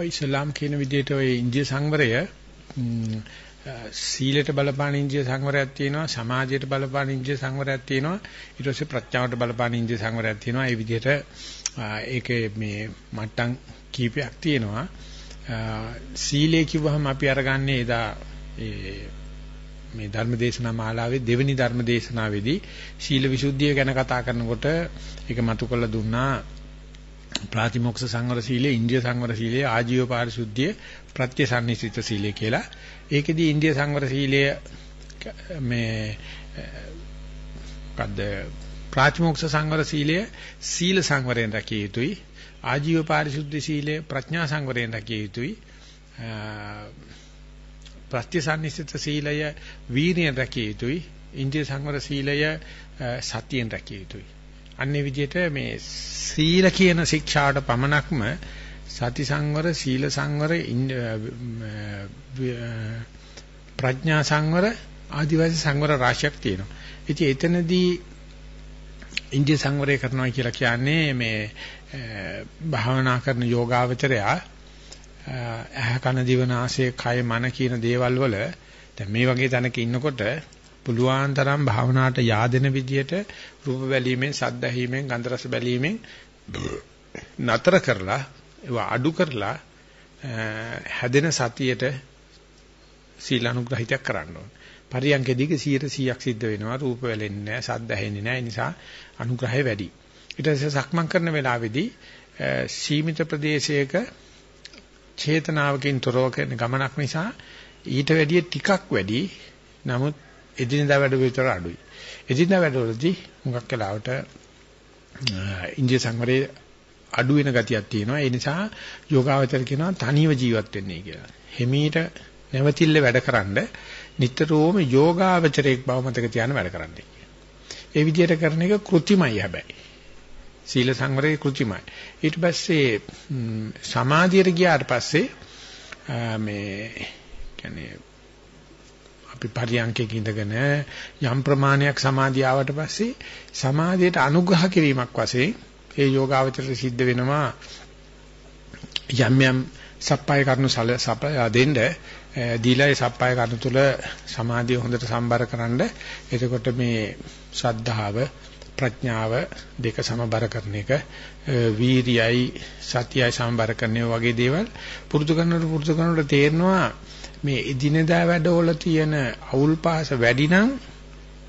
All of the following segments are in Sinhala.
ඔය ඉස්ලාම් කියන විදිහට ඔය ඉන්දිය සංවරය සීලයට බලපාන ඉන්දිය සංවරයක් තියෙනවා සමාජයට බලපාන ඉන්දිය සංවරයක් තියෙනවා. ඊට පස්සේ ප්‍රඥාවට බලපාන ඉන්දිය සංවරයක් තියෙනවා. ඒ විදිහට ඒකේ මේ මට්ටම් කීපයක් තියෙනවා. සීලය කිව්වහම අපි අරගන්නේ එදා ඒ මේ ධර්මදේශනා මාලාවේ දෙවෙනි ධර්මදේශනාවේදී සීල විසුද්ධිය ගැන කතා කරනකොට ඒක මතු කළ දුන්නා. ප්‍රාතිමොක්ෂ සංවර සීලය, ඉන්ද්‍රිය සංවර සීලය, ආජීව පාරිශුද්ධිය, ප්‍රත්‍යසන්නිසිත සීලය කියලා. ඒකෙදී ඉන්ද්‍රිය සංවර සීලය මේ මොකද්ද ප්‍රාතිමොක්ෂ සංවර සීලය සීල සංවරයෙන් රැකිය යුතුයි. ආජීව පාරිශුද්ධ සීලය ප්‍රඥා සංවරයෙන් රැකිය යුතුයි. ප්‍රත්‍යසන්නිසිත සීලය වීරියෙන් රැකිය යුතුයි. ඉන්ද්‍රිය සංවර සීලය සතියෙන් රැකිය යුතුයි. අන්නේ විදිහට මේ සීල කියන ශික්ෂාවට පමණක්ම සති සංවර සීල සංවර ප්‍රඥා සංවර ආදිවාසී සංවර රාශියක් තියෙනවා. ඉතින් එතනදී ඉන්දිය සංවරය කරනවා කියලා කියන්නේ මේ භාවනා කරන යෝගාවචරයා ඇහ කන දිව නාසය කය මන කියන දේවල් වල දැන් මේ වගේ තැනක ඉන්නකොට පුළුවන් තරම් භාවනාවට yaadෙන විදියට රූප බැලීමෙන් සද්ද ඇහිීමෙන් ගන්ධ රස බැලීමෙන් නතර කරලා ඒවා අඩු කරලා හැදෙන සතියට සීල අනුග්‍රහිතයක් කරන්න ඕන. පරියන්කෙදීක 100%ක් සිද්ධ වෙනවා රූප වැලෙන්නේ නැහැ සද්ද ඇහෙන්නේ නැහැ ඒ නිසා අනුග්‍රහය වැඩි. ඊට පස්සේ සක්මන් කරන වෙලාවේදී සීමිත ප්‍රදේශයක චේතනාවකින් තොරව කරන ගමනක් නිසා ඊට වැඩිය ටිකක් වැඩි. නමුත් එදිනදා වැඩ විතර අඩුයි. එදිනදා වැඩවලදී මුගක් කාලවට ඉන්දිය සංවරයේ අඩු වෙන ගතියක් තියෙනවා. ඒ නිසා යෝගාවචර කියනවා තනියව ජීවත් වෙන්නේ කියලා. හිමීට නැවතිල්ල වැඩකරනද නිතරම යෝගාවචරයක් බව මතක තියාගෙන වැඩ කරන්නේ. ඒ විදිහට කරන එක કૃතිමයි හැබැයි. සීල සංවරයේ કૃතිමයි. ඊට පස්සේ සමාධියට ගියාට පස්සේ මේ කියන්නේ අපි පරියන්කේ ඉඳගෙන යම් ප්‍රමාණයක් සමාධිය ආවට පස්සේ සමාධියට අනුග්‍රහ කිරීමක් වශයෙන් ඒ යෝගාවචරයට සිද්ධ වෙනවා. යම් යම් සප්පාය කරනු සල සපය දෙන්න දීලා සප්පාය කරනු තුල සමාධිය හොඳට සම්බරකරනද එතකොට මේ ශ්‍රද්ධාව ප්‍රඥාව දෙක සමබර කරන එක වීරියයි සතියයි සමබර කරන වගේ දේවල් පුරුදු කරනකොට පුරුදු කරනකොට තේරෙනවා මේ එදිනෙදා වැඩවල තියෙන අවුල් පාස වැඩි නම්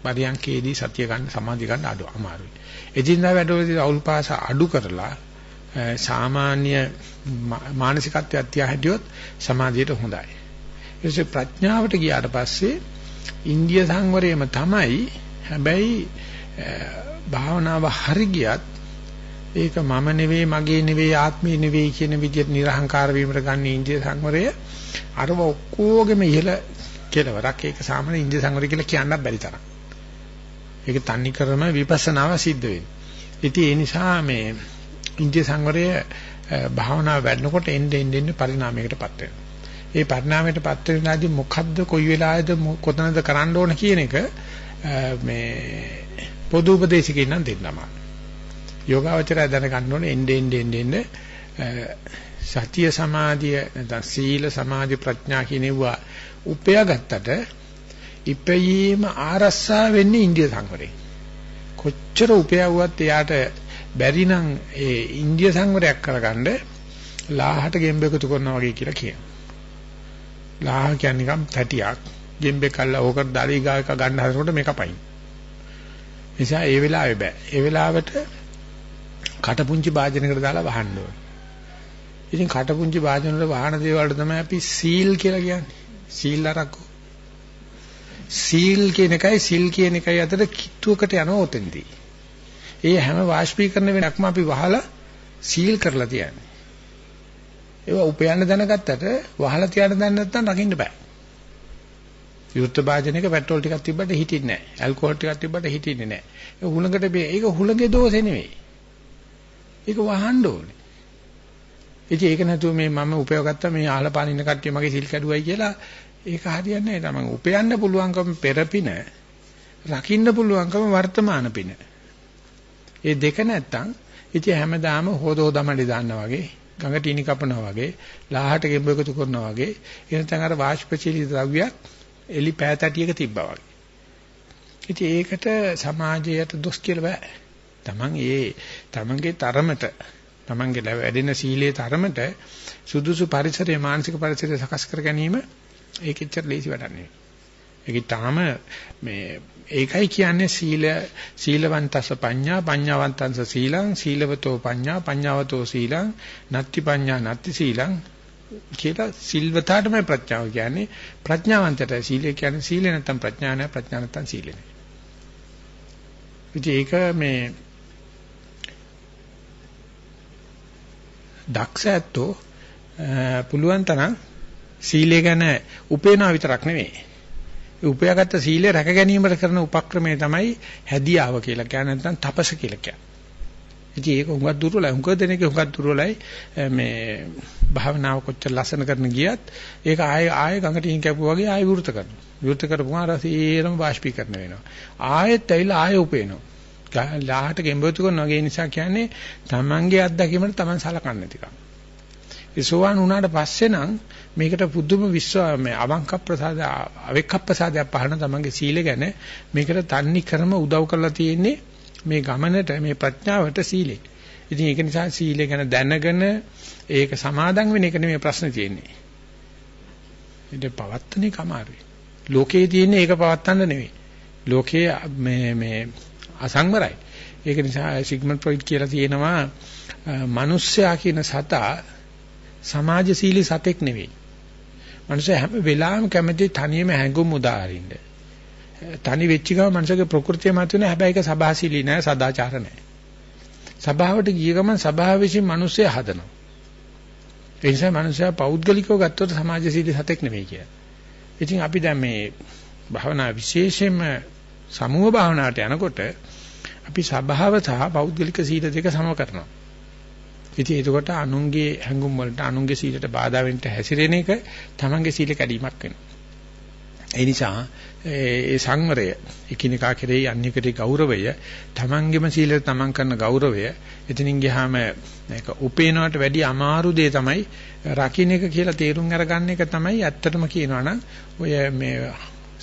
පරියන්කේදී සතිය ගන්න සමාධිය ගන්න අඩු අමාරුයි. එදිනෙදා වැඩවලදී අවුල් පාස අඩු කරලා සාමාන්‍ය මානසිකත්වයක් තියා හැදියොත් සමාධියට හොඳයි. ඊටසේ ප්‍රඥාවට ගියාට පස්සේ ඉන්දිය සංවරයේම තමයි හැබැයි භාවනාව හරි ගියත් ඒක මම නෙවෙයි මගේ නෙවෙයි ආත්මේ නෙවෙයි කියන විදිහට නිර්හංකාර වීමට ගන්න ඉන්දිය සංවරය අරව ඔක්කොගෙම ඉහළ කෙලවරක් ඒක සාමාන්‍ය ඉන්දිය සංවරය කියලා කියන්නත් බැරි තරම්. ඒක තන්නේ කරම විපස්සනාව සිද්ධ වෙන්නේ. ඉතින් ඒ නිසා මේ ඉන්දිය සංවරය භාවනාව වැඩනකොට එන්න එන්න එන්න පරිණාමයකටපත් වෙනවා. ඒ පරිණාමයටපත් වෙනාදී මොකද්ද කොයි වෙලාවේද කොතනද කරන්න ඕන කියන එක මේ පොදු උපදේශකෙන් නම් දෙන්නම. යෝගාවචරය දැනගන්න ඕනේ එන්න එන්න එන්න සතිය සමාධිය නැත්නම් සීල සමාධි ප්‍රඥා කියනවා උපයා ගත්තට ඉපයීම ආරස්සා වෙන්නේ ඉන්දිය සංවරේ. කොච්චර උපයවුවත් එයාට බැරි නම් ඒ ඉන්දිය සංවරයක් කරගන්න ලාහට ගෙම්බ එකතු කරනවා වගේ කියලා කියනවා. ලාහ කියන්නේ නිකම් තැටියක් ගෙම්බේ කල්ලා ඕකට දාලි ගායක ගන්න හදනකොට මේක පයින්. නිසා ඒ වෙලාවේ බෑ. ඒ වෙලාවට කටපුංචි වාදනයකට දාලා වහන්න ඕනේ. ඉතින් කටපුංචි වාදන වල වාහන දේවල් තමයි අපි සීල් කියලා කියන්නේ. සීල් අරක්කෝ. සීල් කියන එකයි සිල් කියන එකයි අතර කිට්ටුවකට යනවා ඔතෙන්දී. ඒ හැම වාෂ්පීකරණ වෙනක්ම අපි වහලා සීල් කරලා තියන්නේ. ඒවා උපයන්න දැනගත්තට වහලා තියන්න දැන නැත්නම් රකින්න බෑ. විවෘත භාජනයක පෙට්‍රෝල් ටිකක් තිබ්බට හිටින්නේ නැහැ. ඇල්කොහොල් ටිකක් තිබ්බට හිටින්නේ නැහැ. ඒ හුලඟට ඒක හුලඟේ දෝෂේ නෙවෙයි. ඒක වහන්න ඕනේ. ඉතින් ඒක නැතුව මේ මම උපයෝගත්ත මේ ආලපාන ඉන්න කට්ටිය මගේ සිල් කැඩුවයි කියලා ඒක හරියන්නේ නැහැ. තමන් උපයන්න පුළුවන්කම පෙරපින රකින්න පුළුවන්කම වර්තමාන පින. ඒ දෙක නැත්තම් ඉතින් හැමදාම හොදෝ දමඩි දාන්න වගේ ගඟට ඉනි කපනවා වගේ, ලාහට ගෙඹ එකතු කරනවා වගේ, එනතන් අර වාෂ්පශීලී ද්‍රව්‍යයක් එලි පෑතටියක තිබ්බා වගේ. ඉතින් ඒකට සමාජයට දොස් කියලා බෑ. Taman ඒ Tamanගේ තරමට Tamanගේ වැඩෙන සීලයේ තරමට සුදුසු පරිසරය මානසික පරිසරය සකස් කර ගැනීම ඒකෙච්චර ලේසි වැඩක් නෙවෙයි. ඒක තාම මේ ඒකයි කියන්නේ සීල සීලවන්තස පඤ්ඤා පඤ්ඤාවන්තංස සීලං සීලවතෝ පඤ්ඤා පඤ්ඤාවතෝ සීලං නත්ති පඤ්ඤා නත්ති සීලං කියලා සිල්වතාටමයි ප්‍රඥාව කියන්නේ ප්‍රඥාවන්තට සීලය කියන්නේ සීලය නැත්තම් ප්‍රඥා නැහැ ප්‍රඥා නැත්තම් සීලය නැහැ. ඉතින් ඒක මේ දක්ෂ ඇත්තෝ පුළුවන් තරම් සීලය ගැන උපේනවා විතරක් නෙවෙයි. ඒ උපයාගත්ත සීලය රැක ගැනීමට කරන උපක්‍රමය තමයි හැදියාව කියලා කියන්නේ නැත්නම් තපස කියලා කියන්නේ. ඉතින් ඒක හුඟක් දුර්වලයි. හුඟ දෙනෙක් හුඟක් දුර්වලයි මේ භාවනාව කොච්චර ලස්සන කරන ගියත් ඒක ආයෙ ආයෙ ගඟට ඉන් කැපුවා වගේ ආයෙ විවෘත කරනවා. විවෘත කරපුවා අර සීරම වාෂ්පීකරණ වෙනවා. ආයෙත් ඇවිල්ලා ආයෙ උපේනවා. ලාහට ගෙඹතු කරනවා. ඒ නිසා කියන්නේ තමන්ගේ අත්දැකීමට තමන් සලකන්නේ නැතිකම. ඒ සෝවාන් වුණාට පස්සේ නම් මේකට පුදුම විශ්වාස මේ අවංක ප්‍රසාද අවෙක්ක ප්‍රසාදයක් පහන තමන්ගේ සීල ගැන මේකට තන්නි ක්‍රම උදව් කරලා තියෙන්නේ මේ ගමනට මේ ප්‍රඥාවට සීලෙ. ඉතින් ඒක නිසා සීලය ගැන දැනගෙන ඒක සමාදන් වෙන එක නෙමෙයි ප්‍රශ්නේ තියෙන්නේ. ඒක පවත්තනේ කමාරුයි. ලෝකේ තියෙන්නේ ඒක පවත්තන්න නෙවෙයි. ලෝකේ මේ මේ අසංවරයි. ඒක නිසා සිග්මන්ඩ් ෆ්‍රොයිඩ් කියලා තියෙනවා මිනිස්සයා කියන සතා සමාජශීලී සතෙක් නෙවෙයි. මනුස්සය හැම වෙලාවෙම කැමති තනියම හැඟුම් උදාහරින්න. තනි වෙච්ච ගමන් මනුස්සගේ ප්‍රകൃතිය මත වෙන හැබැයි ඒක සබාශීලී නෑ සදාචාර නෑ. සභාවට ගිය ගමන් සභාව විසින් මිනිස්සය හදනවා. ඒ නිසා මිනිස්සයා පෞද්ගලිකව ගත්තොත් සමාජශීලී සතෙක් නෙවෙයි කියලා. ඉතින් අපි දැන් මේ භාවනා විශේෂයෙන්ම සමුහ භාවනාවට යනකොට අපි සභාව සහ පෞද්ගලික සීල දෙක සම කරනවා. ඉතින් එතකොට අනුන්ගේ හැඟුම් වලට අනුන්ගේ සීලයට බාධා වෙන්න හැසිරෙන එක තමන්ගේ සීල කැඩීමක් වෙනවා. ඒ නිසා ඒ සංවරය එකිනෙකා කෙරෙහි අන්‍ය කෙරෙහි ගෞරවය තමන්ගේම සීලයට තමන් කරන ගෞරවය එතනින් ගියාම මේක උපේනවට වැඩි අමාරු දේ තමයි රකින්න එක කියලා තේරුම් අරගන්න එක තමයි ඇත්තටම කියනවනම් ඔය මේ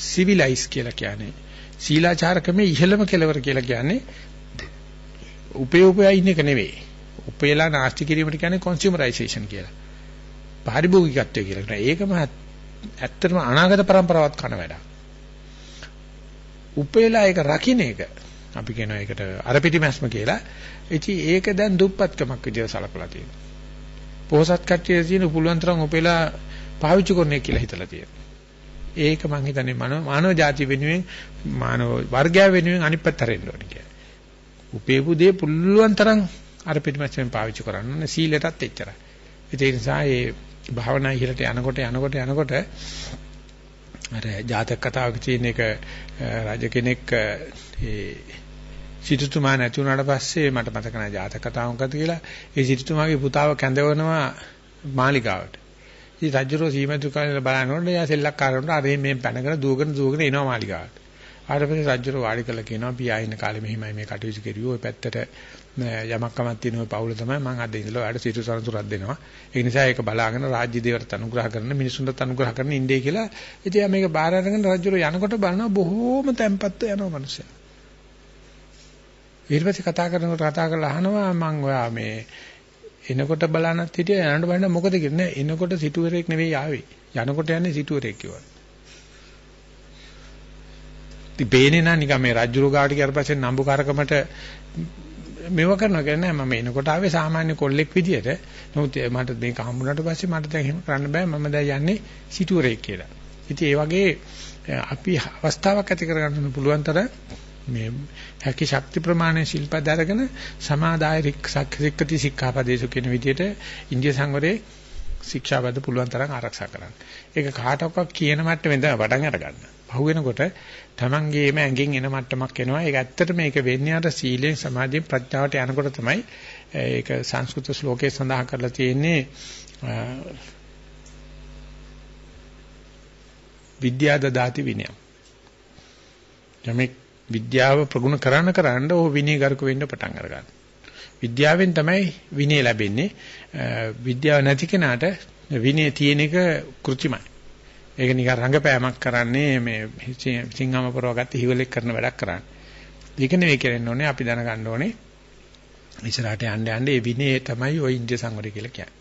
සිවිලයිස් කියලා කියන්නේ සීලාචාරකමේ ඉහළම කෙලවර කියලා කියන්නේ උපේ උපයා ඉන්න එක නෙවෙයි උපේලා නාස්ති කිරීමට කියන්නේ කන්සියුමරයිසේෂන් කියලා. පාරිභෝගිකත්වය කියලා කියනවා. ඒකම ඇත්තටම අනාගත પરම්පරාවත් කන වැඩක්. උපේලා ඒක රකින්න එක අපි කියනවා ඒකට අර පිටිමැස්ම කියලා. ඉතින් ඒක දැන් දුප්පත්කමක් විදිහට සලකලා තියෙනවා. පොහසත් කට්ටිය තියෙන පුළුවන් තරම් උපේලා පාවිච්චි කරන්නේ කියලා හිතලා තියෙනවා. ඒක මං හිතන්නේ මානව ජාතිය වෙනුවෙන් මානව වර්ගය වෙනුවෙන් අනිත් පැත්ත හරින්න ඕනේ කියලා. උපේපු දේ පුළුවන් තරම් අර පිටිමැස්සෙන් පාවිච්චි කරන්න ඕනේ සීලයටත් එච්චරයි. ඒ නිසා මේ භාවනා ඉහළට යනකොට යනකොට යනකොට අර ජාතක කතාවක තියෙන එක රජ කෙනෙක් ඒ සිටුතුමා නැති වුණාට පස්සේ මට මතක නැහැ ජාතක කතාව මොකද කියලා ඒ සිටුතුමාගේ පුතාව කැඳවනවා මාලිගාවට. ඉතින් රජුරෝ සීමතු කාලේ බලනකොට එයා සෙල්ලක්කාරවන්ට අර මේ පැනගෙන දුවගෙන දුවගෙන එනවා මාලිගාවට. ආට පස්සේ රජුරෝ වාඩි කරලා කියනවා පියා ඉන්න කාලේ මෙහිමයි මේ කටයුතු කෙරුවෝ ඔය පැත්තට යමක් කමක් තියෙන ඔය පවුල තමයි මම අද ඉඳලා ඔයාලට සිටු සරතුරක් දෙනවා. ඒ නිසා ඒක බලාගෙන රාජ්‍ය දේවට අනුග්‍රහ කරන මිනිසුන්ට අනුග්‍රහ කරන ඉන්නේ කියලා. ඉතින් මේක බාර අරගෙන රජුරෝ යනකොට බලනවා බොහෝම තැම්පත්ව යනවා මිනිස්සයා. ඊට පස්සේ කතා කරනකොට කතා කරලා අහනවා මම ඔයා මේ එනකොට බලන්නත් හිටියා යනකොට බලන්න මොකද කියන්නේ එනකොට සිටුවරෙක් නෙවෙයි ආවේ. යනකොට යන්නේ සිටුවරෙක් කිව්වා. ඉතින් බේනේ නා නිකන් මේ රජුරු ගාවට ගියාට පස්සේ නම්බුකාරකමට මේව කරනවා කියන්නේ මම එනකොට ආවේ සාමාන්‍ය කොල්ලෙක් විදියට. නමුත් මට මේක හම්බුනාට පස්සේ මට දැන් එහෙම කරන්න බෑ. මම දැන් යන්නේ සිටුවරෙක් කියලා. ඉතින් ඒ වගේ අපි අවස්ථාවක් ඇති කරගන්න පුළුවන් තරම් මේ හැකි ශක්ති ප්‍රමාණය ශිල්පද අරගෙන සමාදාය රික්කති සික්ඛාපදේශු කියන විදිහට ඉන්දිය සංවරයේ ශික්ෂාපද පුළුවන් තරම් ආරක්ෂා කරන්න. ඒක කාටවත් කියන මට්ටමෙන් තමයි පටන් අරගන්න. පහු වෙනකොට තමන්ගේම ඇඟෙන් එන මට්ටමක් එනවා. ඒක ඇත්තට මේක වෙන්නේ අර සීලෙන් සමාධියෙන් ප්‍රඥාවට යනකොට තමයි ඒක සංස්කෘත ශ්ලෝකයේ සඳහන් කරලා තියෙන්නේ විද්‍යා දදාති විනය. යමෙක් විද්‍යාව ප්‍රගුණ කරන්න කරන්න ਉਹ විනයගරුක වෙන්න පටන් අරගන්නවා. විද්‍යාවෙන් තමයි විනය ලැබෙන්නේ. විද්‍යාව නැති කෙනාට විනය තියෙන එක કૃත්‍රිමයි. ඒක නිකන් රංගපෑමක් කරන්නේ මේ සිංහම පරවගත්ත හිවලෙක් කරන වැඩක් කරන්නේ. ඒක නෙවෙයි කරන්න ඕනේ අපි දැනගන්න ඕනේ. ඉස්සරහට යන්න යන්න ඒ විනය තමයි ওই ඉන්දිය සංවරය කියලා කියන්නේ.